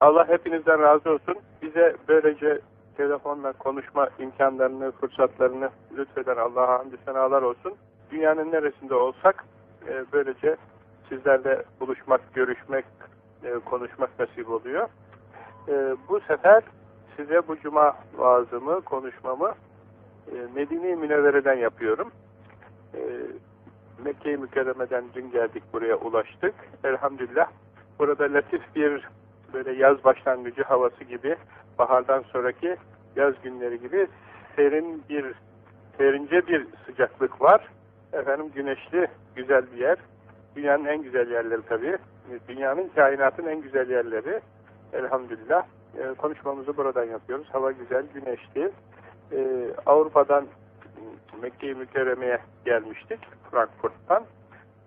Allah hepinizden razı olsun. Bize böylece telefonla konuşma imkanlarını, fırsatlarını lütfeden Allah'a hamdü senalar olsun. Dünyanın neresinde olsak e, böylece sizlerle buluşmak, görüşmek, e, konuşmak nasip oluyor. E, bu sefer size bu cuma vaazımı, konuşmamı e, Medine-i Münevvere'den yapıyorum. E, Mekke-i Mükerreme'den dün geldik buraya ulaştık. Elhamdülillah burada latif bir böyle yaz başlangıcı havası gibi bahardan sonraki yaz günleri gibi serin bir serince bir sıcaklık var. Efendim güneşli güzel bir yer. Dünyanın en güzel yerleri tabii. Dünyanın kainatın en güzel yerleri. Elhamdülillah. Ee, konuşmamızı buradan yapıyoruz. Hava güzel, güneşli. Ee, Avrupa'dan Mekke-i Mükerreme'ye gelmiştik. Frankfurt'tan.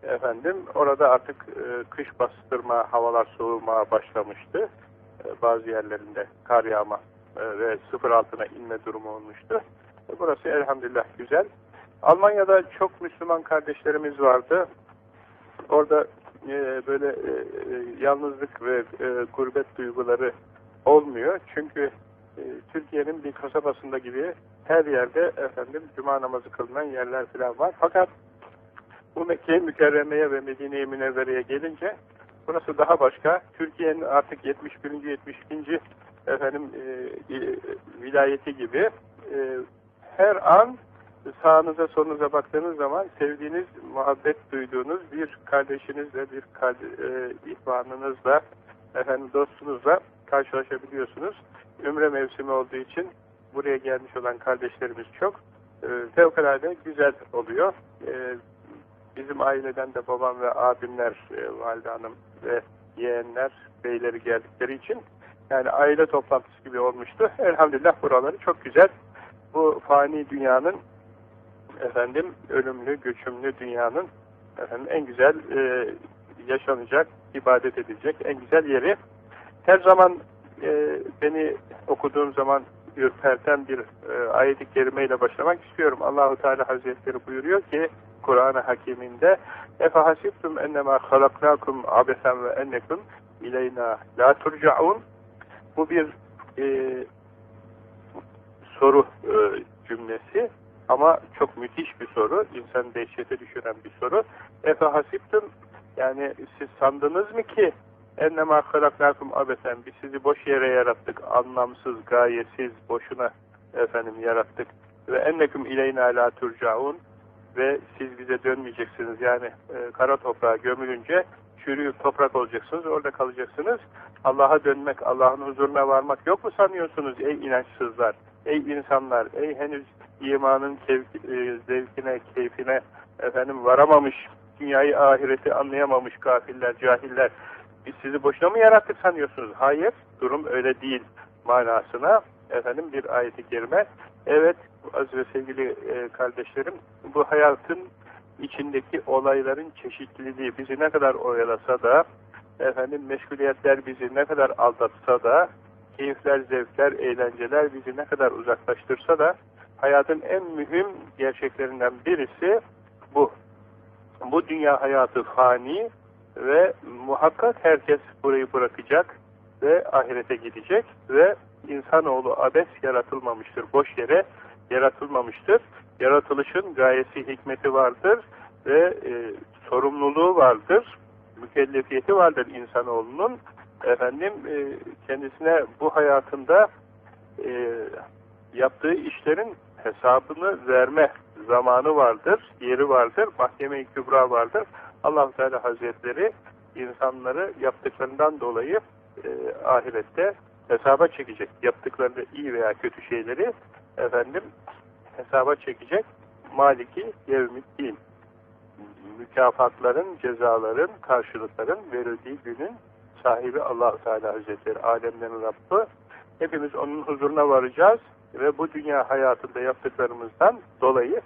Efendim orada artık e, kış bastırma, havalar soğumaya başlamıştı. E, bazı yerlerinde kar yağma e, ve sıfır altına inme durumu olmuştu. E, burası elhamdülillah güzel. Almanya'da çok Müslüman kardeşlerimiz vardı. Orada e, böyle e, e, yalnızlık ve e, gurbet duyguları olmuyor. Çünkü e, Türkiye'nin bir kasabasında gibi her yerde efendim cuma namazı kılınan yerler falan var. Fakat bu Mekke-i Mükerreme'ye ve Medine-i Münevvere'ye gelince burası daha başka. Türkiye'nin artık 71. 72. efendim e, e, vilayeti gibi e, her an sağınıza solunuza baktığınız zaman sevdiğiniz, muhabbet duyduğunuz bir kardeşinizle, bir karde, e, ihvanınızla, efendim dostunuzla karşılaşabiliyorsunuz. Ümre mevsimi olduğu için buraya gelmiş olan kardeşlerimiz çok. E, fevkalade güzel oluyor. E, bizim aileden de babam ve abimler, e, valide hanım ve yeğenler, beyleri geldikleri için yani aile toplantısı gibi olmuştu. Elhamdülillah buraları çok güzel. Bu fani dünyanın efendim ölümlü, göçümlü dünyanın efendim en güzel e, yaşanacak, ibadet edilecek en güzel yeri. Her zaman e, beni okuduğum zaman ürperten bir e, ayet-i kerimeyle başlamak istiyorum. Allahu Teala Hazretleri buyuruyor ki Kur'an-ı Hakiminde efahasibtum ennemâ halaknâkum abesen ve ennekum ileyna la turcaun bu bir e, soru e, cümlesi ama çok müthiş bir soru. İnsan dehşete düşüren bir soru. Efe hasiptüm yani siz sandınız mı ki ennemâ halaknâkum abesen biz sizi boş yere yarattık. Anlamsız, gayesiz, boşuna efendim yarattık. Ve enneküm ileyna la turcaun ve siz bize dönmeyeceksiniz. Yani e, kara toprağa gömülünce çürüyüp toprak olacaksınız. Orada kalacaksınız. Allah'a dönmek, Allah'ın huzuruna varmak yok mu sanıyorsunuz ey inançsızlar? Ey insanlar, ey henüz imanın kevki, e, zevkine, keyfine efendim varamamış, dünyayı ahireti anlayamamış gafiller, cahiller. Biz sizi boşuna mı yarattık sanıyorsunuz? Hayır, durum öyle değil manasına efendim bir ayeti kerime. Evet, aziz ve sevgili e, kardeşlerim, bu hayatın içindeki olayların çeşitliliği bizi ne kadar oyalasa da, efendim meşguliyetler bizi ne kadar aldatsa da, keyifler, zevkler, eğlenceler bizi ne kadar uzaklaştırsa da, hayatın en mühim gerçeklerinden birisi bu. Bu dünya hayatı fani ve muhakkak herkes burayı bırakacak ve ahirete gidecek ve insanoğlu abes yaratılmamıştır. Boş yere yaratılmamıştır. Yaratılışın gayesi, hikmeti vardır ve e, sorumluluğu vardır. Mükellefiyeti vardır insanoğlunun. Efendim e, kendisine bu hayatında e, yaptığı işlerin hesabını verme zamanı vardır, yeri vardır, mahkeme-i kübra vardır. allah Teala Hazretleri insanları yaptıklarından dolayı e, ahirette hesaba çekecek. Yaptıkları iyi veya kötü şeyleri efendim hesaba çekecek. Maliki yevmiddin. Mükafatların, cezaların, karşılıkların verildiği günün sahibi allah Teala Hazretleri, alemlerin Rabbi. Hepimiz onun huzuruna varacağız ve bu dünya hayatında yaptıklarımızdan dolayı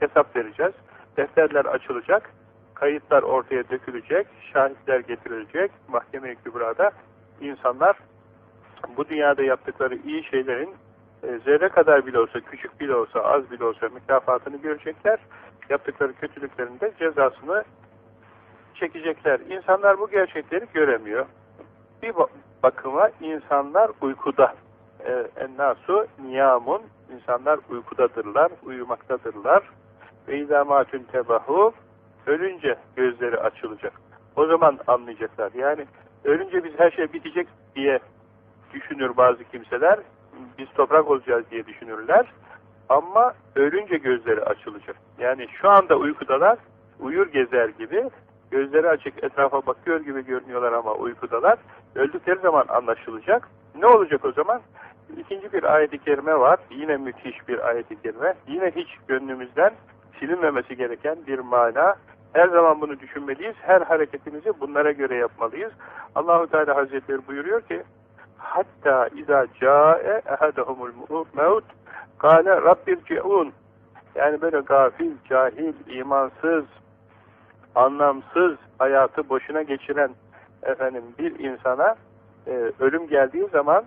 hesap vereceğiz. Defterler açılacak, kayıtlar ortaya dökülecek, şahitler getirilecek, mahkeme-i kübrada insanlar bu dünyada yaptıkları iyi şeylerin zerre kadar bile olsa, küçük bile olsa, az bile olsa mükafatını görecekler. Yaptıkları kötülüklerin de cezasını çekecekler. İnsanlar bu gerçekleri göremiyor. Bir bakıma insanlar uykuda. E, ennasu niyamun, insanlar uykudadırlar, uyumaktadırlar. Ve izamatün tebahu, ölünce gözleri açılacak. O zaman anlayacaklar. Yani ölünce biz her şey bitecek diye düşünür bazı kimseler. Biz toprak olacağız diye düşünürler. Ama ölünce gözleri açılacak. Yani şu anda uykudalar, uyur gezer gibi, gözleri açık etrafa bakıyor gibi görünüyorlar ama uykudalar. Öldükleri zaman anlaşılacak. Ne olacak o zaman? İkinci bir ayet-i kerime var. Yine müthiş bir ayet-i kerime. Yine hiç gönlümüzden silinmemesi gereken bir mana. Her zaman bunu düşünmeliyiz. Her hareketimizi bunlara göre yapmalıyız. Allahu Teala Hazretleri buyuruyor ki hatta iza ca'e ehadahumul mevt kâle rabbirci'un yani böyle gafil, cahil, imansız, anlamsız hayatı boşuna geçiren efendim bir insana e, ölüm geldiği zaman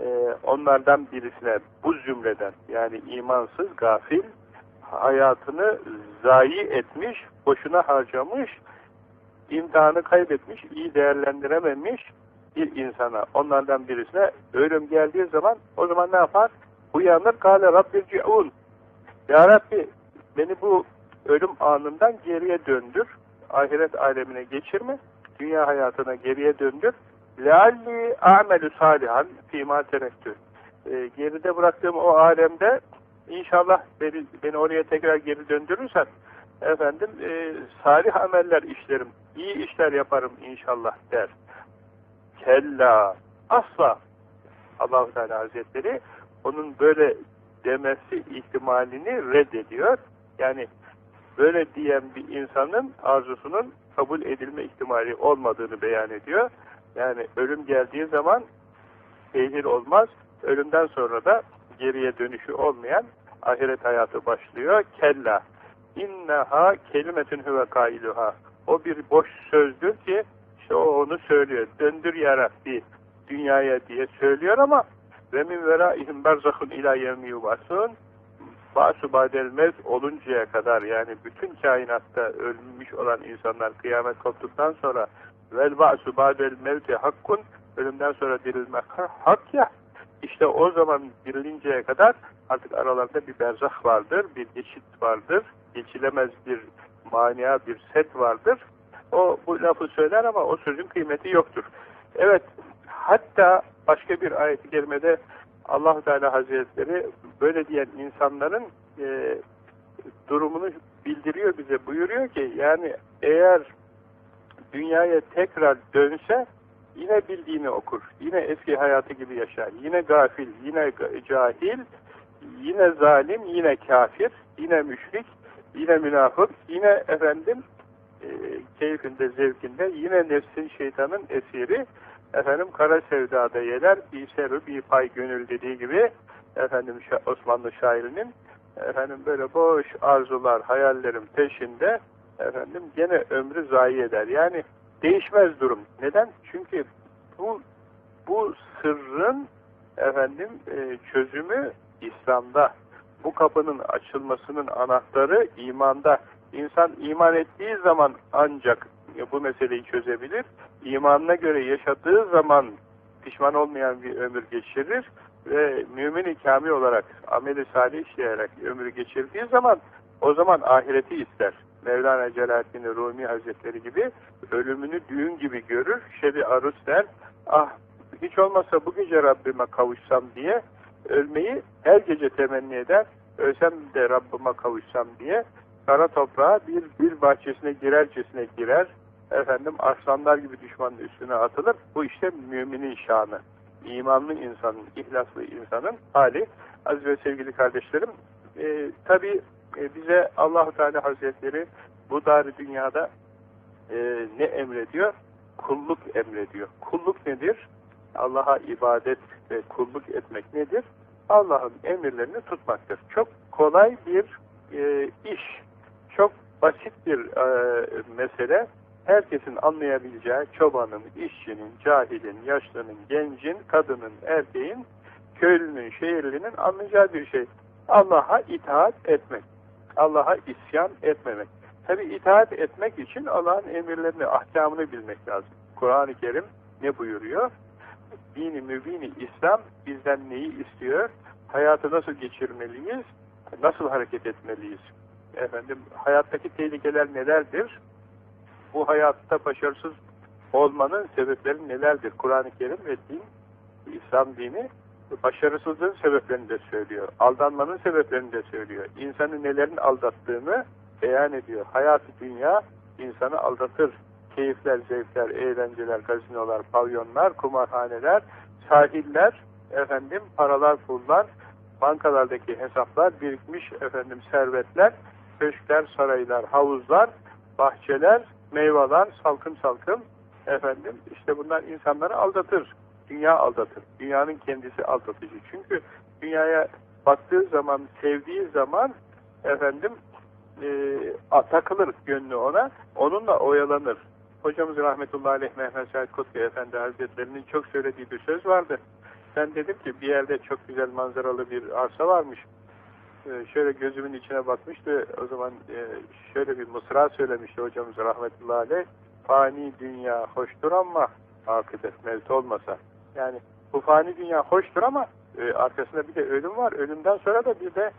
e, onlardan birisine bu zümreden yani imansız, gafil hayatını zayi etmiş, boşuna harcamış, imtihanı kaybetmiş, iyi değerlendirememiş bir insana, onlardan birisine ölüm geldiği zaman o zaman ne yapar? Uyanır, kâle rabbirci'un Ya Rabbi beni bu ölüm anından geriye döndür, ahiret alemine geçirme, dünya hayatına geriye döndür, lealli a'melü salihan fîmâ terektü. E, geride bıraktığım o alemde inşallah beni, beni oraya tekrar geri döndürürsen efendim e, salih ameller işlerim, iyi işler yaparım inşallah der. Kella asla Allahu Teala Hazretleri onun böyle demesi ihtimalini reddediyor. Yani böyle diyen bir insanın arzusunun kabul edilme ihtimali olmadığını beyan ediyor. Yani ölüm geldiği zaman tehir olmaz. Ölümden sonra da geriye dönüşü olmayan ahiret hayatı başlıyor. Kella. İnneha kelimetün huve kailuha. O bir boş sözdür ki işte o onu söylüyor. Döndür ya Rabbi dünyaya diye söylüyor ama ve min veraihim berzahun ila yevmi yubasun Basu badel mevt oluncaya kadar yani bütün kainatta ölmüş olan insanlar kıyamet koptuktan sonra vel ba'su badel mevti hakkun ölümden sonra dirilmek hak ya işte o zaman dirilinceye kadar artık aralarında bir berzah vardır, bir geçit vardır, geçilemez bir mania, bir set vardır. O bu lafı söyler ama o sözün kıymeti yoktur. Evet, hatta başka bir ayet-i kerimede allah Teala Hazretleri böyle diyen insanların e, durumunu bildiriyor bize, buyuruyor ki yani eğer dünyaya tekrar dönse yine bildiğini okur, yine eski hayatı gibi yaşar, yine gafil, yine cahil, yine zalim, yine kafir, yine müşrik, yine münafık, yine efendim e, keyfinde, zevkinde, yine nefsin şeytanın esiri, efendim kara sevdada yeler, bir seru bir pay gönül dediği gibi efendim Osmanlı şairinin efendim böyle boş arzular, hayallerim peşinde efendim gene ömrü zayi eder. Yani değişmez durum. Neden? Çünkü bu bu sırrın efendim e, çözümü İslam'da. Bu kapının açılmasının anahtarı imanda. İnsan iman ettiği zaman ancak bu meseleyi çözebilir. İmanına göre yaşadığı zaman pişman olmayan bir ömür geçirir ve mümin-i kamil olarak ameli salih işleyerek ömrü geçirdiği zaman o zaman ahireti ister. Mevlana Celaleddin Rumi Hazretleri gibi ölümünü düğün gibi görür. Şebi aruz der. Ah hiç olmazsa bu gece Rabbime kavuşsam diye ölmeyi her gece temenni eder. Ölsem de Rabbime kavuşsam diye kara toprağa bir bir bahçesine girercesine girer. Efendim aslanlar gibi düşmanın üstüne atılır. Bu işte müminin şanı. İmanlı insanın, ihlaslı insanın hali. Aziz ve sevgili kardeşlerim, e, tabi e, bize allah Teala Hazretleri bu dar dünyada e, ne emrediyor? Kulluk emrediyor. Kulluk nedir? Allah'a ibadet ve kulluk etmek nedir? Allah'ın emirlerini tutmaktır. Çok kolay bir e, iş, çok basit bir e, mesele. Herkesin anlayabileceği çobanın, işçinin, cahilin, yaşlının, gencin, kadının, erkeğin, köylünün, şehirlinin anlayacağı bir şey. Allah'a itaat etmek. Allah'a isyan etmemek. Tabi itaat etmek için Allah'ın emirlerini, ahkamını bilmek lazım. Kur'an-ı Kerim ne buyuruyor? dini mübini İslam bizden neyi istiyor? Hayatı nasıl geçirmeliyiz? Nasıl hareket etmeliyiz? Efendim, hayattaki tehlikeler nelerdir? Bu hayatta başarısız olmanın sebepleri nelerdir? Kur'an-ı Kerim ve din, İslam dini başarısızlığın sebeplerini de söylüyor. Aldanmanın sebeplerini de söylüyor. İnsanı nelerin aldattığını beyan ediyor. Hayat-ı dünya insanı aldatır. Keyifler, zevkler, eğlenceler, gazinolar, pavyonlar, kumarhaneler, sahiller, efendim paralar, pullar, bankalardaki hesaplar, birikmiş efendim servetler, köşkler, saraylar, havuzlar, bahçeler, meyveler, salkım salkım efendim işte bunlar insanları aldatır. Dünya aldatır. Dünyanın kendisi aldatıcı. Çünkü dünyaya baktığı zaman, sevdiği zaman efendim e, takılır gönlü ona. Onunla oyalanır. Hocamız rahmetullahi aleyh Mehmet Said Kutlu Efendi Hazretlerinin çok söylediği bir söz vardı. Ben dedim ki bir yerde çok güzel manzaralı bir arsa varmış. Ee, şöyle gözümün içine bakmıştı. O zaman e, şöyle bir mısra söylemişti hocamız rahmetullahi aleyh. Fani dünya hoştur ama akıbet mevt olmasa. Yani bu fani dünya hoştur ama e, arkasında bir de ölüm var. Ölümden sonra da bir de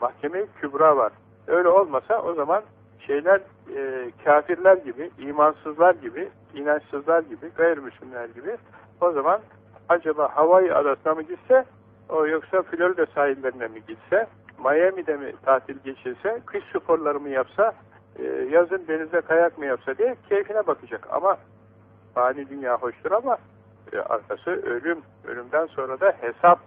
mahkeme kübra var. Öyle olmasa o zaman şeyler e, kafirler gibi, imansızlar gibi, inançsızlar gibi, gayrimüslimler gibi o zaman acaba Hawaii adasına mı gitse o yoksa Florida sahillerine mi gitse Miami'de mi tatil geçirse kış sporları mı yapsa e, yazın denizde kayak mı yapsa diye keyfine bakacak. Ama fani dünya hoştur ama e, arkası ölüm. Ölümden sonra da hesap.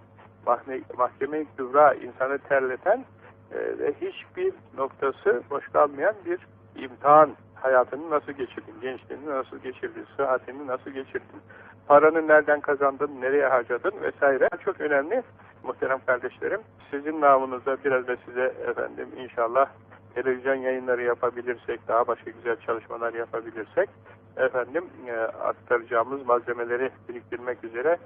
Mahkeme-i kübra insanı terleten e, ve hiçbir noktası boş kalmayan bir imtihan hayatını nasıl geçirdin, gençliğini nasıl geçirdin, sıhhatini nasıl geçirdin, paranı nereden kazandın, nereye harcadın? Vesaire. Çok önemli muhterem kardeşlerim. Sizin namınızda biraz da size efendim inşallah televizyon yayınları yapabilirsek, daha başka güzel çalışmalar yapabilirsek efendim e, aktaracağımız malzemeleri biriktirmek üzere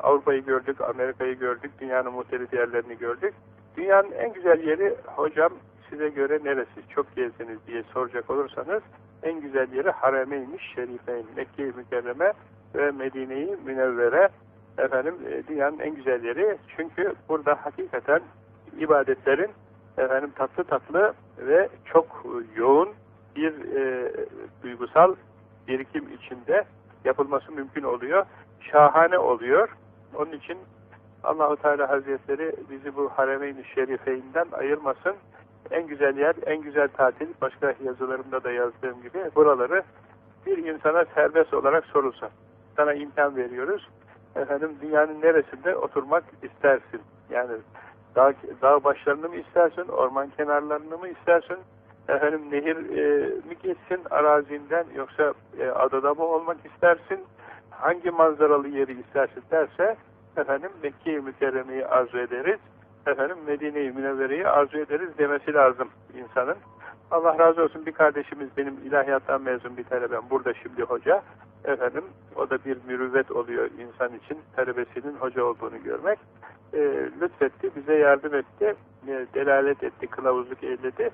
Avrupa'yı gördük, Amerika'yı gördük, dünyanın muhtelif yerlerini gördük. Dünyanın en güzel yeri hocam size göre neresi? Çok gezdiniz diye soracak olursanız en güzel yeri Haremeynmiş Şerifeyn, Mekke-i Mükerreme ve Medine-i Münevvere efendim e, dünyanın en güzel yeri. Çünkü burada hakikaten ibadetlerin efendim tatlı tatlı ve çok yoğun bir e, duygusal birikim içinde yapılması mümkün oluyor. Şahane oluyor. Onun için Allahu Teala Hazretleri bizi bu Haremeyn-i Şerifeyinden ayırmasın. En güzel yer, en güzel tatil, başka yazılarımda da yazdığım gibi buraları bir insana serbest olarak sorulsa. Sana imkan veriyoruz. Efendim dünyanın neresinde oturmak istersin? Yani dağ, dağ başlarını mı istersin, orman kenarlarını mı istersin? Efendim nehir e, mi geçsin arazinden yoksa e, adada mı olmak istersin? Hangi manzaralı yeri istersin derse efendim Mekke-i Mükerreme'yi arzu ederiz. Efendim Medine-i Münevvere'yi arzu ederiz demesi lazım insanın. Allah razı olsun bir kardeşimiz benim ilahiyattan mezun bir talebem burada şimdi hoca. Efendim o da bir mürüvvet oluyor insan için talebesinin hoca olduğunu görmek. E, lütfetti, bize yardım etti, e, delalet etti, kılavuzluk eyledi.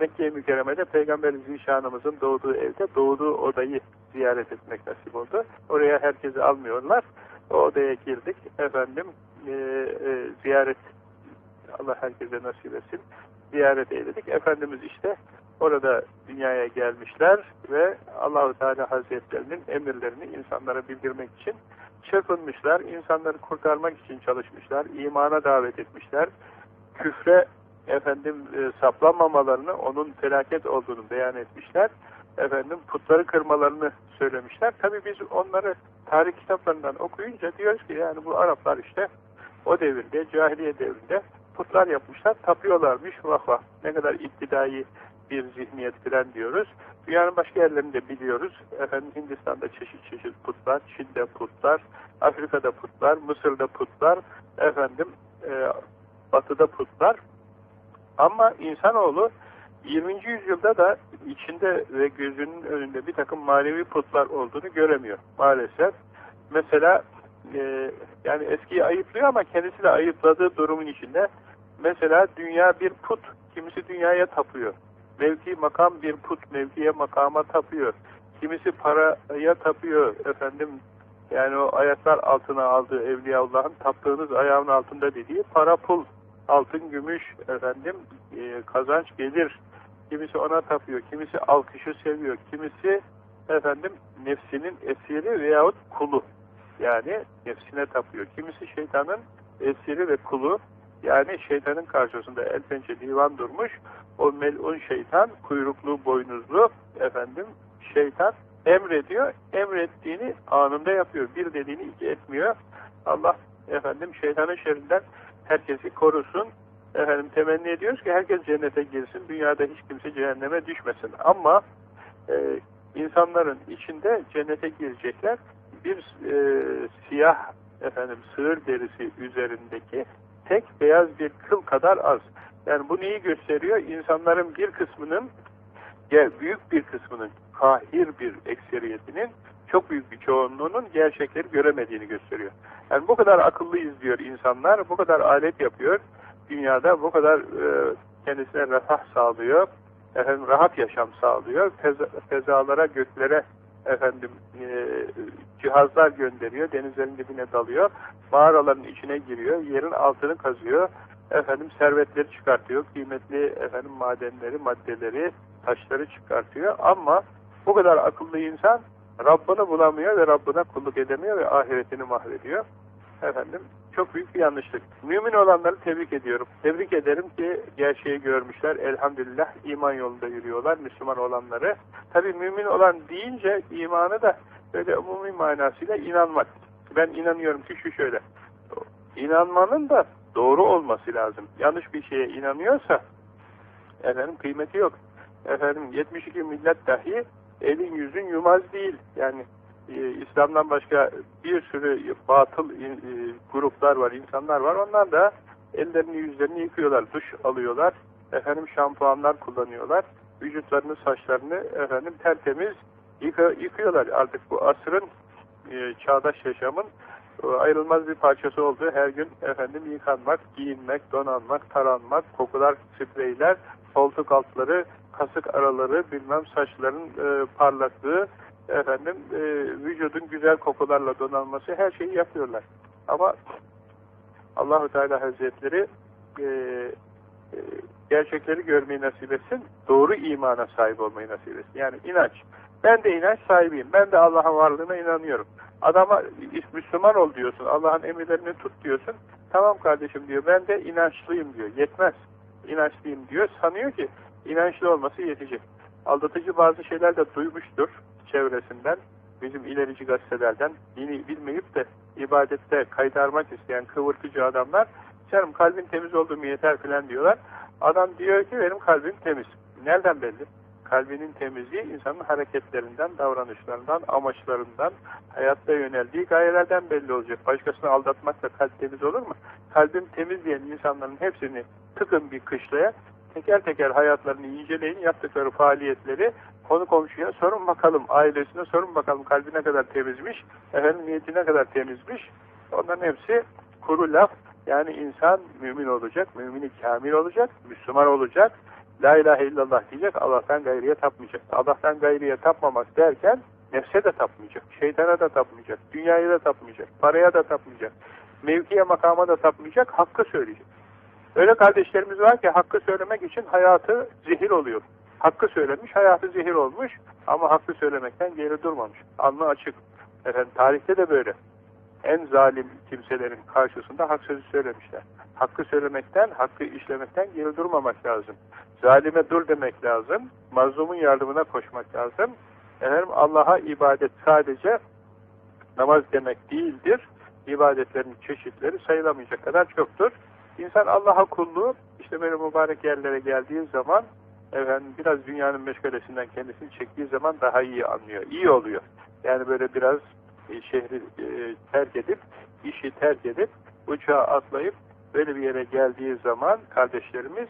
Mekke-i Mükerreme'de Peygamber Zişanımızın doğduğu evde doğduğu odayı ziyaret etmek nasip oldu. Oraya herkesi almıyorlar. O odaya girdik. Efendim e, e, ziyaret Allah herkese nasip etsin. Ziyaret eyledik. Efendimiz işte orada dünyaya gelmişler ve Allahu Teala Hazretlerinin emirlerini insanlara bildirmek için çırpınmışlar. insanları kurtarmak için çalışmışlar. imana davet etmişler. Küfre efendim e, saplanmamalarını, onun felaket olduğunu beyan etmişler. Efendim putları kırmalarını söylemişler. Tabi biz onları tarih kitaplarından okuyunca diyoruz ki yani bu Araplar işte o devirde, cahiliye devrinde putlar yapmışlar, tapıyorlarmış. Vah ne kadar iktidai bir zihniyet filan diyoruz. Dünyanın başka yerlerinde biliyoruz. Efendim Hindistan'da çeşit çeşit putlar, Çin'de putlar, Afrika'da putlar, Mısır'da putlar, efendim e, Batı'da putlar. Ama insanoğlu 20. yüzyılda da içinde ve gözünün önünde bir takım manevi putlar olduğunu göremiyor maalesef. Mesela e, yani eskiyi ayıplıyor ama kendisi de ayıpladığı durumun içinde mesela dünya bir put, kimisi dünyaya tapıyor. Mevki makam bir put, mevkiye makama tapıyor. Kimisi paraya tapıyor, efendim Yani o ayaklar altına aldığı Evliyaullah'ın taptığınız ayağın altında dediği para pul, altın, gümüş, efendim e, kazanç gelir. Kimisi ona tapıyor, kimisi alkışı seviyor, kimisi efendim nefsinin esiri veyahut kulu. Yani nefsine tapıyor. Kimisi şeytanın esiri ve kulu. Yani şeytanın karşısında el pençe divan durmuş. O melun şeytan, kuyruklu, boynuzlu efendim şeytan emrediyor. Emrettiğini anında yapıyor. Bir dediğini iki etmiyor. Allah efendim şeytanın şerrinden herkesi korusun. Efendim temenni ediyoruz ki herkes cennete girsin. Dünyada hiç kimse cehenneme düşmesin. Ama e, insanların içinde cennete girecekler bir e, siyah efendim sığır derisi üzerindeki tek beyaz bir kıl kadar az. Yani bu neyi gösteriyor? İnsanların bir kısmının büyük bir kısmının kahir bir ekseriyetinin çok büyük bir çoğunluğunun gerçekleri göremediğini gösteriyor. Yani bu kadar akıllıyız diyor insanlar, bu kadar alet yapıyor, dünyada bu kadar e, kendisine refah sağlıyor, efendim rahat yaşam sağlıyor, feza, fezalara, göklere efendim e, cihazlar gönderiyor, denizlerin dibine dalıyor, mağaraların içine giriyor, yerin altını kazıyor, efendim servetleri çıkartıyor, kıymetli efendim madenleri, maddeleri, taşları çıkartıyor ama bu kadar akıllı insan Rabbini bulamıyor ve Rabbine kulluk edemiyor ve ahiretini mahvediyor. Efendim çok büyük bir yanlışlık. Mümin olanları tebrik ediyorum. Tebrik ederim ki gerçeği görmüşler. Elhamdülillah iman yolunda yürüyorlar Müslüman olanları. Tabi mümin olan deyince imanı da böyle umumi manasıyla inanmak. Ben inanıyorum ki şu şöyle. İnanmanın da doğru olması lazım. Yanlış bir şeye inanıyorsa efendim kıymeti yok. Efendim 72 millet dahi elin yüzün yumaz değil. Yani e, İslam'dan başka bir sürü batıl e, gruplar var, insanlar var. Onlar da ellerini yüzlerini yıkıyorlar, duş alıyorlar, efendim şampuanlar kullanıyorlar, vücutlarını, saçlarını efendim tertemiz yıka, yıkıyorlar. Artık bu asrın e, çağdaş yaşamın e, ayrılmaz bir parçası oldu. Her gün efendim yıkanmak, giyinmek, donanmak, taranmak, kokular, spreyler, koltuk altları, kasık araları, bilmem saçların e, parlaklığı, efendim e, vücudun güzel kokularla donanması her şeyi yapıyorlar. Ama Allahu Teala Hazretleri e, e, gerçekleri görmeyi nasip etsin, doğru imana sahip olmayı nasip etsin. Yani inanç. Ben de inanç sahibiyim. Ben de Allah'ın varlığına inanıyorum. Adama Müslüman ol diyorsun, Allah'ın emirlerini tut diyorsun. Tamam kardeşim diyor, ben de inançlıyım diyor. Yetmez. İnançlıyım diyor. Sanıyor ki inançlı olması yetecek. Aldatıcı bazı şeyler de duymuştur çevresinden, bizim ilerici gazetelerden, dini bilmeyip de ibadette kaydarmak isteyen kıvırtıcı adamlar, canım kalbin temiz oldu mu yeter filan diyorlar. Adam diyor ki benim kalbim temiz. Nereden belli? Kalbinin temizliği insanın hareketlerinden, davranışlarından, amaçlarından, hayatta yöneldiği gayelerden belli olacak. Başkasını aldatmakla kalp temiz olur mu? Kalbim temiz diyen insanların hepsini tıkın bir kışlaya, teker teker hayatlarını inceleyin, yaptıkları faaliyetleri konu komşuya sorun bakalım, ailesine sorun bakalım kalbi ne kadar temizmiş, efendim niyeti ne kadar temizmiş. Onların hepsi kuru laf. Yani insan mümin olacak, mümini kamil olacak, Müslüman olacak, La ilahe illallah diyecek, Allah'tan gayriye tapmayacak. Allah'tan gayriye tapmamak derken nefse de tapmayacak, şeytana da tapmayacak, dünyaya da tapmayacak, paraya da tapmayacak, mevkiye makama da tapmayacak, hakkı söyleyecek. Öyle kardeşlerimiz var ki hakkı söylemek için hayatı zehir oluyor. Hakkı söylemiş, hayatı zehir olmuş ama hakkı söylemekten geri durmamış. Alnı açık. Efendim tarihte de böyle. En zalim kimselerin karşısında hak sözü söylemişler. Hakkı söylemekten, hakkı işlemekten geri durmamak lazım. Zalime dur demek lazım. Mazlumun yardımına koşmak lazım. Efendim Allah'a ibadet sadece namaz demek değildir. İbadetlerin çeşitleri sayılamayacak kadar çoktur. İnsan Allah'a kulluğu işte böyle mübarek yerlere geldiği zaman efendim biraz dünyanın meşgalesinden kendisini çektiği zaman daha iyi anlıyor. İyi oluyor. Yani böyle biraz e, şehri e, terk edip, işi terk edip, uçağa atlayıp böyle bir yere geldiği zaman kardeşlerimiz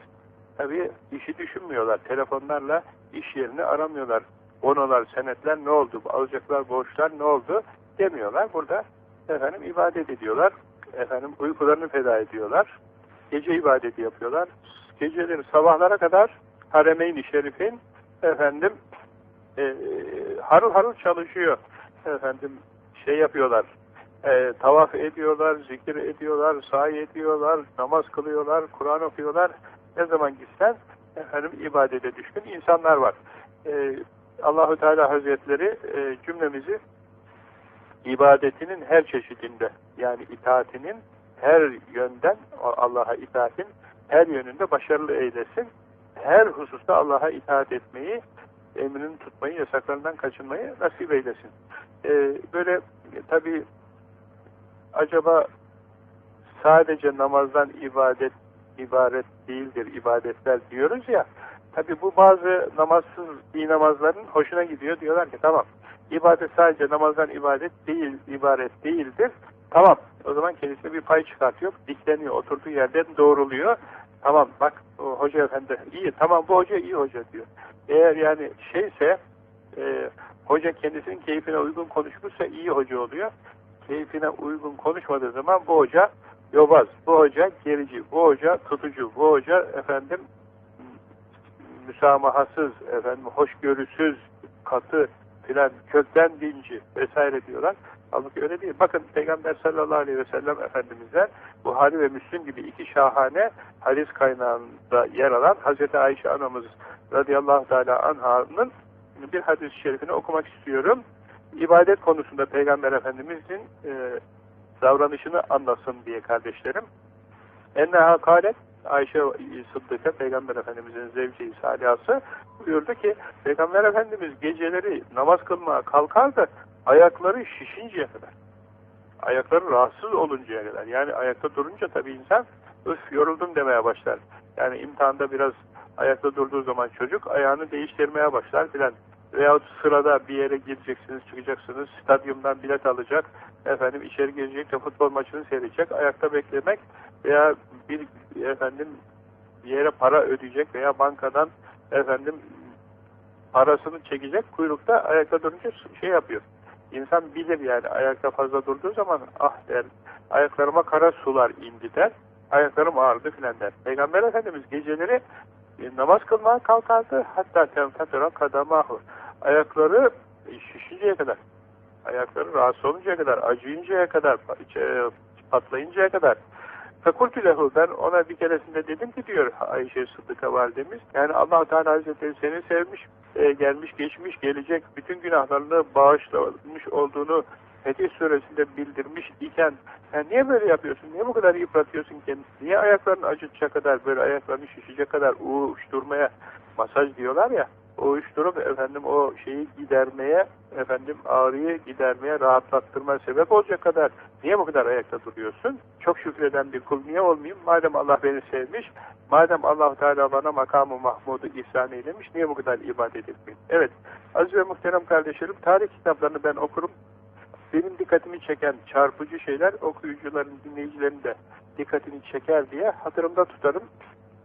tabii işi düşünmüyorlar. Telefonlarla iş yerini aramıyorlar. Bonolar, senetler ne oldu? Alacaklar borçlar ne oldu? Demiyorlar. Burada efendim ibadet ediyorlar. Efendim uykularını feda ediyorlar. Gece ibadeti yapıyorlar. Geceleri sabahlara kadar Haremeyn-i Şerif'in efendim e, harıl harıl çalışıyor. Efendim şey yapıyorlar, e, tavaf ediyorlar, zikir ediyorlar, sahi ediyorlar, namaz kılıyorlar, Kur'an okuyorlar. Ne zaman gitsen efendim ibadete düşkün insanlar var. E, Allahu Teala Hazretleri e, cümlemizi ibadetinin her çeşidinde yani itaatinin her yönden Allah'a itaatin her yönünde başarılı eylesin. Her hususta Allah'a itaat etmeyi, emrinin tutmayı, yasaklarından kaçınmayı nasip eylesin. Ee, böyle tabi acaba sadece namazdan ibadet ibaret değildir, ibadetler diyoruz ya, tabi bu bazı namazsız iyi namazların hoşuna gidiyor. Diyorlar ki tamam, ibadet sadece namazdan ibadet değil, ibaret değildir. Tamam, o zaman kendisine bir pay çıkartıyor, dikleniyor, oturduğu yerden doğruluyor. Tamam, bak o hoca efendi iyi, tamam bu hoca iyi hoca diyor. Eğer yani şeyse, e, hoca kendisinin keyfine uygun konuşmuşsa iyi hoca oluyor. Keyfine uygun konuşmadığı zaman bu hoca yobaz, bu hoca gerici, bu hoca tutucu, bu hoca efendim müsamahasız, efendim hoşgörüsüz, katı filan kökten dinci vesaire diyorlar. Halbuki öyle değil. Bakın Peygamber sallallahu aleyhi ve sellem Efendimiz'den Buhari ve Müslim gibi iki şahane hadis kaynağında yer alan Hazreti Ayşe anamız radıyallahu teala anha'nın bir hadis-i şerifini okumak istiyorum. İbadet konusunda Peygamber Efendimiz'in e, davranışını anlasın diye kardeşlerim. Enneha kalet Ayşe Sıddık'a Peygamber Efendimiz'in zevci salihası buyurdu ki Peygamber Efendimiz geceleri namaz kılmaya kalkardı ayakları şişinceye kadar. Ayakları rahatsız oluncaya kadar. Yani ayakta durunca tabii insan öf yoruldum demeye başlar. Yani imtihanda biraz ayakta durduğu zaman çocuk ayağını değiştirmeye başlar filan. Veyahut sırada bir yere gideceksiniz, çıkacaksınız, stadyumdan bilet alacak, efendim içeri girecek de futbol maçını seyredecek, ayakta beklemek veya bir efendim bir yere para ödeyecek veya bankadan efendim parasını çekecek, kuyrukta ayakta durunca şey yapıyor. İnsan bilir yani ayakta fazla durduğu zaman ah der, ayaklarıma kara sular indi der, ayaklarım ağrıdı filan der. Peygamber Efendimiz geceleri e, namaz kılmaya kalkardı, hatta tenfetera kadamahu. Ayakları şişinceye kadar, ayakları rahatsız oluncaya kadar, acıyıncaya kadar, patlayıncaya kadar. Fekultü lehu ben ona bir keresinde dedim ki diyor Ayşe Sıddık'a validemiz. Yani allah Teala Hazretleri seni sevmiş, e, gelmiş, geçmiş, gelecek bütün günahlarını bağışlamış olduğunu Fetih suresinde bildirmiş iken sen niye böyle yapıyorsun? Niye bu kadar yıpratıyorsun kendini? Niye ayaklarını acıtacak kadar böyle ayaklarını şişecek kadar uğuşturmaya masaj diyorlar ya uyuşturup efendim o şeyi gidermeye, efendim ağrıyı gidermeye, rahatlattırmaya sebep olacak kadar niye bu kadar ayakta duruyorsun? Çok şükreden bir kul niye olmayayım? Madem Allah beni sevmiş, madem allah Teala bana makamı Mahmud'u ihsan eylemiş, niye bu kadar ibadet etmeyeyim? Evet, aziz ve muhterem kardeşlerim, tarih kitaplarını ben okurum. Benim dikkatimi çeken çarpıcı şeyler okuyucuların, dinleyicilerin de dikkatini çeker diye hatırımda tutarım.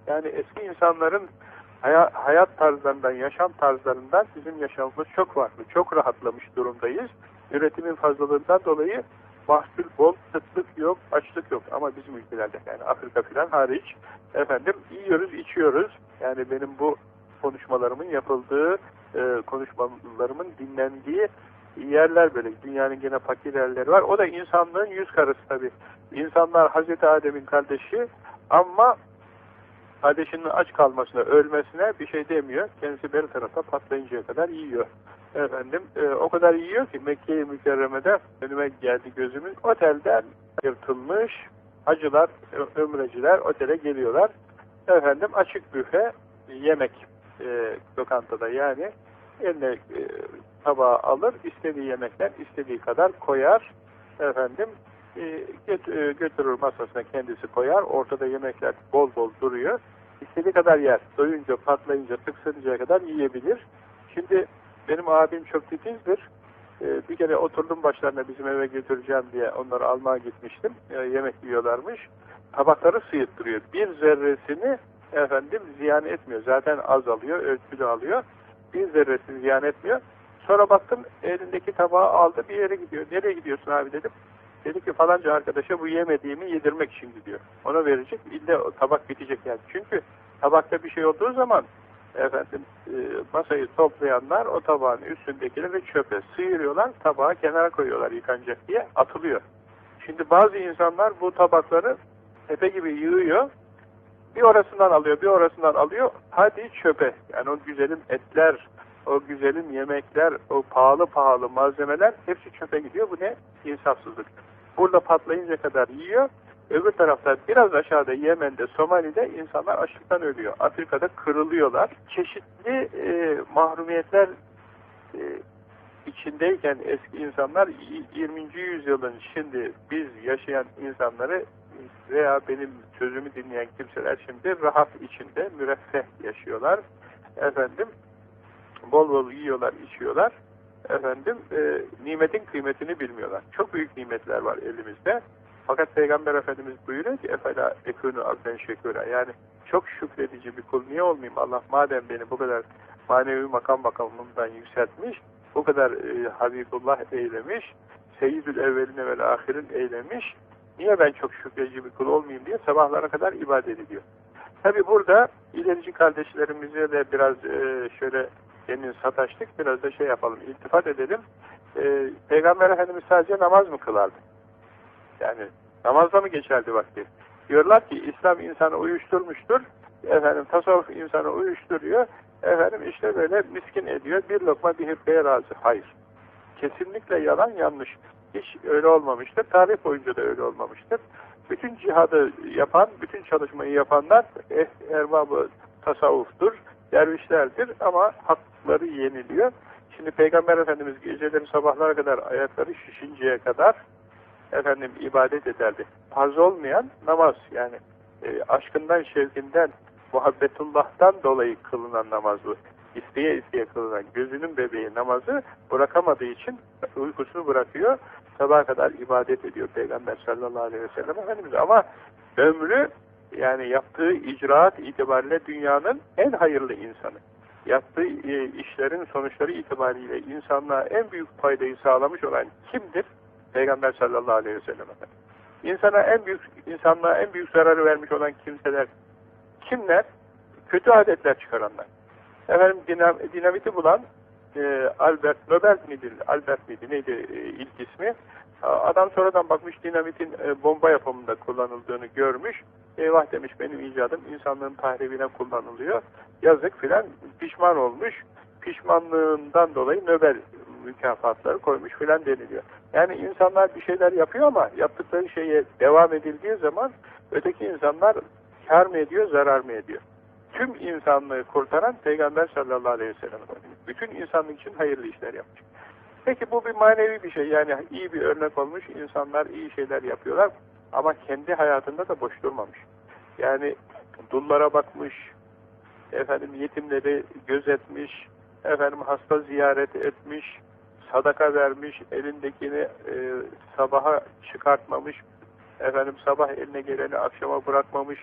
Yani eski insanların hayat tarzlarından, yaşam tarzlarından bizim yaşamımız çok farklı. Çok rahatlamış durumdayız. Üretimin fazlalığından dolayı mahsul bol, sıtlık yok, açlık yok. Ama bizim ülkelerde yani Afrika filan hariç efendim yiyoruz, içiyoruz. Yani benim bu konuşmalarımın yapıldığı, e, konuşmalarımın dinlendiği yerler böyle. Dünyanın gene fakir yerleri var. O da insanlığın yüz karısı tabii. İnsanlar Hazreti Adem'in kardeşi ama kardeşinin aç kalmasına, ölmesine bir şey demiyor. Kendisi bir tarafa patlayıncaya kadar yiyor. Efendim, e, o kadar yiyor ki Mekke-i Mükerreme'de önüme geldi gözümün. Otelden yırtılmış hacılar, ömreciler otele geliyorlar. Efendim açık büfe yemek e, lokantada yani eline e, tabağı alır, istediği yemekler istediği kadar koyar. Efendim götürür masasına kendisi koyar. Ortada yemekler bol bol duruyor. İstediği kadar yer. Doyunca, patlayınca, tıksınıncaya kadar yiyebilir. Şimdi benim abim çok titizdir. E, bir kere oturdum başlarına bizim eve götüreceğim diye onları almaya gitmiştim. Yemek yiyorlarmış. Tabakları sıyıttırıyor. Bir zerresini efendim ziyan etmiyor. Zaten az alıyor, ölçülü alıyor. Bir zerresini ziyan etmiyor. Sonra baktım elindeki tabağı aldı bir yere gidiyor. Nereye gidiyorsun abi dedim. Dedi ki falanca arkadaşa bu yemediğimi yedirmek için gidiyor. Ona verecek. İlle o tabak bitecek yani. Çünkü tabakta bir şey olduğu zaman efendim e, masayı toplayanlar o tabağın üstündekileri çöpe sıyırıyorlar, tabağı kenara koyuyorlar yıkanacak diye atılıyor. Şimdi bazı insanlar bu tabakları tepe gibi yığıyor, bir orasından alıyor, bir orasından alıyor, hadi çöpe. Yani o güzelim etler, o güzelim yemekler, o pahalı pahalı malzemeler hepsi çöpe gidiyor. Bu ne? İnsafsızlık. Burada patlayınca kadar yiyor, öbür tarafta biraz aşağıda Yemen'de, Somali'de insanlar açlıktan ölüyor. Afrika'da kırılıyorlar. Çeşitli e, mahrumiyetler e, içindeyken eski insanlar 20. yüzyılın şimdi biz yaşayan insanları veya benim sözümü dinleyen kimseler şimdi rahat içinde müreffeh yaşıyorlar. Efendim bol bol yiyorlar, içiyorlar. Efendim e, nimetin kıymetini bilmiyorlar. Çok büyük nimetler var elimizde. Fakat Peygamber Efendimiz buyuruyor ki efela ekûnü abden şekûra. Yani çok şükredici bir kul niye olmayayım? Allah madem beni bu kadar manevi makam makamından yükseltmiş, bu kadar e, Habibullah eylemiş, Seyyidül evveline ve ahirin eylemiş, niye ben çok şükredici bir kul olmayayım diye sabahlara kadar ibadet ediyor. Tabi burada ilerici kardeşlerimize de biraz e, şöyle demin sataştık, biraz da şey yapalım, iltifat edelim. E, Peygamber Efendimiz sadece namaz mı kılardı? Yani namazda mı geçerdi vakti? Diyorlar ki İslam insanı uyuşturmuştur. Efendim tasavvuf insanı uyuşturuyor. Efendim işte böyle miskin ediyor. Bir lokma bir hırkaya razı. Hayır. Kesinlikle yalan yanlış. Hiç öyle olmamıştır. Tarih boyunca da öyle olmamıştır. Bütün cihadı yapan, bütün çalışmayı yapanlar eh, erbabı tasavvuftur, dervişlerdir ama hakları yeniliyor. Şimdi Peygamber Efendimiz geceleri sabahlara kadar ayakları şişinceye kadar efendim ibadet ederdi. Farz olmayan namaz yani e, aşkından, şevkinden, muhabbetullah'tan dolayı kılınan namaz bu. İsteye isteye kılınan gözünün bebeği namazı bırakamadığı için uykusunu bırakıyor. Sabaha kadar ibadet ediyor Peygamber sallallahu aleyhi ve sellem Efendimiz. Ama ömrü yani yaptığı icraat itibariyle dünyanın en hayırlı insanı. Yaptığı e, işlerin sonuçları itibariyle insanlığa en büyük faydayı sağlamış olan kimdir? Peygamber sallallahu aleyhi ve sellem Efendimiz. İnsana en büyük, insanlığa en büyük zararı vermiş olan kimseler kimler? Kötü adetler çıkaranlar. Efendim dinam, dinamiti bulan e, Albert Nobel midir? Albert miydi? Neydi e, ilk ismi? Adam sonradan bakmış dinamitin e, bomba yapımında kullanıldığını görmüş. Eyvah demiş benim icadım insanlığın tahribine kullanılıyor. Yazık filan pişman olmuş. Pişmanlığından dolayı Nobel mükafatları koymuş filan deniliyor. Yani insanlar bir şeyler yapıyor ama yaptıkları şeye devam edildiği zaman öteki insanlar kar mı ediyor, zarar mı ediyor? Tüm insanlığı kurtaran Peygamber sallallahu aleyhi ve sellem. Bütün insanlık için hayırlı işler yapmış. Peki bu bir manevi bir şey. Yani iyi bir örnek olmuş. insanlar iyi şeyler yapıyorlar. Ama kendi hayatında da boş durmamış. Yani dullara bakmış, efendim yetimleri gözetmiş, efendim hasta ziyaret etmiş, sadaka vermiş, elindekini e, sabaha çıkartmamış, efendim sabah eline geleni akşama bırakmamış,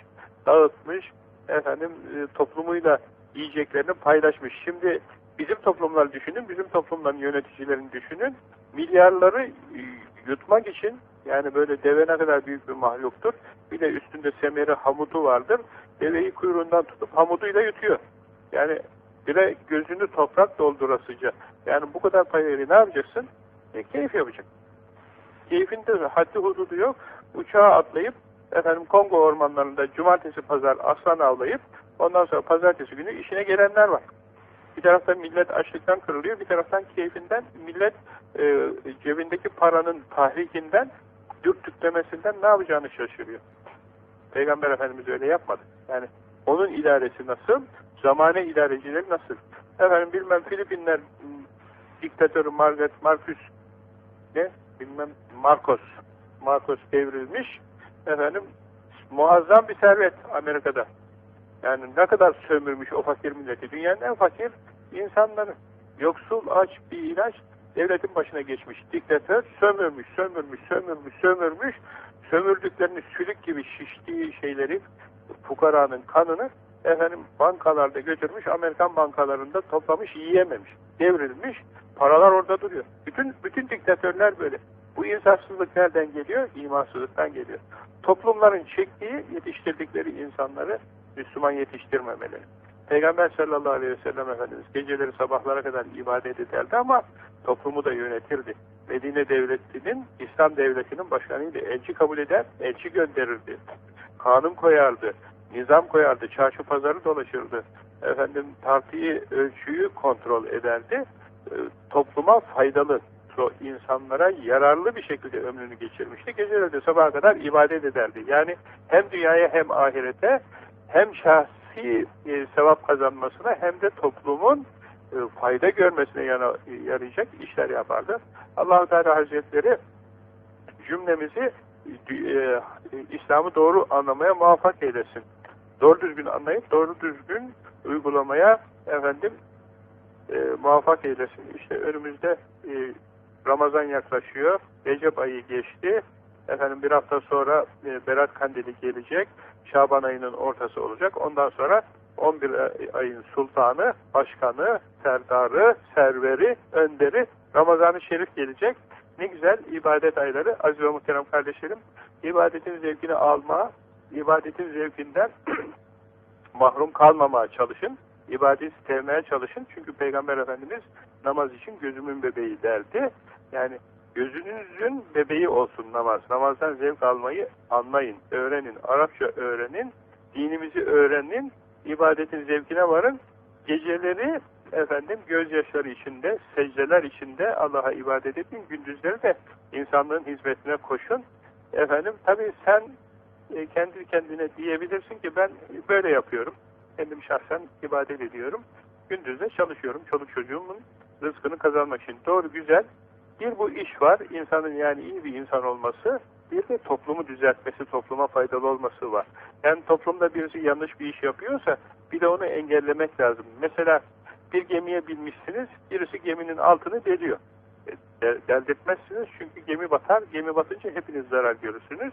dağıtmış, efendim e, toplumuyla yiyeceklerini paylaşmış. Şimdi bizim toplumları düşünün, bizim toplumların yöneticilerini düşünün, milyarları e, yutmak için, yani böyle deve ne kadar büyük bir mahluktur, bir de üstünde semeri hamudu vardır, deveyi kuyruğundan tutup hamuduyla yutuyor. Yani bire gözünü toprak doldurasıca. Yani bu kadar parayı ne yapacaksın? E, keyif yapacak. Keyfinde haddi hududu yok. Uçağa atlayıp efendim Kongo ormanlarında cumartesi pazar aslan avlayıp ondan sonra pazartesi günü işine gelenler var. Bir taraftan millet açlıktan kırılıyor, bir taraftan keyfinden millet e, cebindeki paranın tahrikinden, dürtüklemesinden ne yapacağını şaşırıyor. Peygamber Efendimiz öyle yapmadı. Yani onun idaresi nasıl? Zamane idarecileri nasıl? Efendim bilmem Filipinler diktatörü Margaret Marcus ne? Bilmem Marcos. Marcos devrilmiş. Efendim muazzam bir servet Amerika'da. Yani ne kadar sömürmüş o fakir milleti. Dünyanın en fakir insanları. Yoksul, aç bir ilaç devletin başına geçmiş. Diktatör sömürmüş, sömürmüş, sömürmüş, sömürmüş. Sömürdüklerini sülük gibi şiştiği şeyleri fukaranın kanını efendim bankalarda götürmüş, Amerikan bankalarında toplamış, yiyememiş, devrilmiş, paralar orada duruyor. Bütün bütün diktatörler böyle. Bu insafsızlık nereden geliyor? İmansızlıktan geliyor. Toplumların çektiği, yetiştirdikleri insanları Müslüman yetiştirmemeleri. Peygamber sallallahu aleyhi ve sellem Efendimiz geceleri sabahlara kadar ibadet ederdi ama toplumu da yönetirdi. Medine devletinin, İslam devletinin başkanıydı. Elçi kabul eder, elçi gönderirdi. Kanun koyardı, nizam koyardı, çarşı pazarı dolaşırdı. Efendim tartıyı, ölçüyü kontrol ederdi. E, topluma faydalı, insanlara yararlı bir şekilde ömrünü geçirmişti. Geceleri de sabaha kadar ibadet ederdi. Yani hem dünyaya hem ahirete hem şahsi e, sevap kazanmasına hem de toplumun e, fayda görmesine yana, yarayacak işler yapardı. allah Teala Hazretleri cümlemizi e, İslam'ı doğru anlamaya muvaffak eylesin. Doğru düzgün anlayıp doğru düzgün uygulamaya efendim e, muvaffak eylesin. İşte önümüzde e, Ramazan yaklaşıyor. Recep ayı geçti. Efendim bir hafta sonra e, Berat Kandili gelecek. Şaban ayının ortası olacak. Ondan sonra 11 ayın sultanı, başkanı, serdarı, serveri, önderi Ramazan-ı Şerif gelecek. Ne güzel ibadet ayları. Aziz ve muhterem kardeşlerim, ibadetin zevkini alma, ibadetin zevkinden mahrum kalmamaya çalışın. İbadeti sevmeye çalışın. Çünkü Peygamber Efendimiz namaz için gözümün bebeği derdi. Yani gözünüzün bebeği olsun namaz. Namazdan zevk almayı anlayın, öğrenin. Arapça öğrenin, dinimizi öğrenin, ibadetin zevkine varın. Geceleri efendim gözyaşları içinde, secdeler içinde Allah'a ibadet edin. Gündüzleri de insanlığın hizmetine koşun. Efendim tabii sen e, kendi kendine diyebilirsin ki ben böyle yapıyorum. Kendim şahsen ibadet ediyorum. Gündüz de çalışıyorum. Çoluk çocuğumun rızkını kazanmak için. Doğru, güzel. Bir bu iş var. insanın yani iyi bir insan olması. Bir de toplumu düzeltmesi, topluma faydalı olması var. Yani toplumda birisi yanlış bir iş yapıyorsa bir de onu engellemek lazım. Mesela bir gemiye binmişsiniz, birisi geminin altını deliyor. E, deldirtmezsiniz çünkü gemi batar, gemi batınca hepiniz zarar görürsünüz.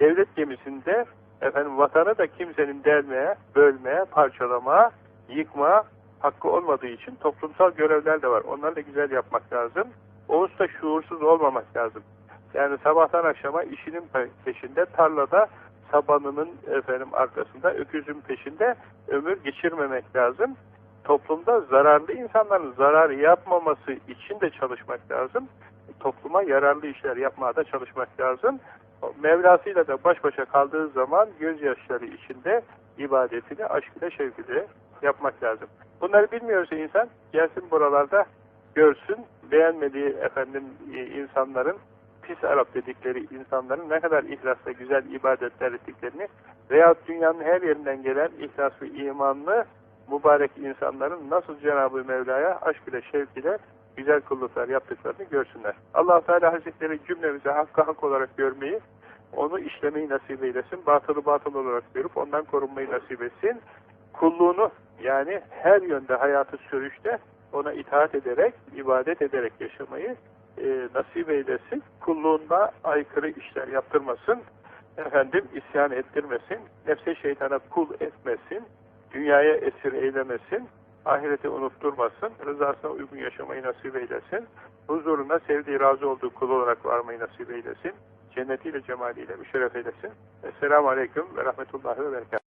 Devlet gemisinde efendim vatanı da kimsenin delmeye, bölmeye, parçalamaya, yıkmaya hakkı olmadığı için toplumsal görevler de var. Onları da güzel yapmak lazım. O usta şuursuz olmamak lazım. Yani sabahtan akşama işinin peşinde, tarlada sabanının efendim arkasında, öküzün peşinde ömür geçirmemek lazım. Toplumda zararlı insanların zarar yapmaması için de çalışmak lazım. Topluma yararlı işler yapmaya da çalışmak lazım. Mevlasıyla da baş başa kaldığı zaman gözyaşları içinde ibadetini aşkıyla şevkiyle yapmak lazım. Bunları bilmiyorsa insan gelsin buralarda görsün, beğenmediği efendim e, insanların, pis Arap dedikleri insanların ne kadar ihlasla güzel ibadetler ettiklerini veya dünyanın her yerinden gelen ihlaslı, imanlı, mübarek insanların nasıl Cenab-ı Mevla'ya aşk ile, şevk ile güzel kulluklar yaptıklarını görsünler. allah Teala Hazretleri cümlemize hakka hak olarak görmeyi, onu işlemeyi nasip eylesin. Batılı batıl olarak görüp ondan korunmayı nasip etsin. Kulluğunu yani her yönde hayatı sürüşte ona itaat ederek, ibadet ederek yaşamayı e, nasip eylesin. Kulluğunda aykırı işler yaptırmasın. Efendim isyan ettirmesin. Nefse şeytana kul etmesin. Dünyaya esir eylemesin. Ahireti unutturmasın. Rızasına uygun yaşamayı nasip eylesin. Huzuruna sevdiği, razı olduğu kul olarak varmayı nasip eylesin. Cennetiyle, cemaliyle müşerref eylesin. Esselamu Aleyküm ve Rahmetullahi ve Berekatuhu.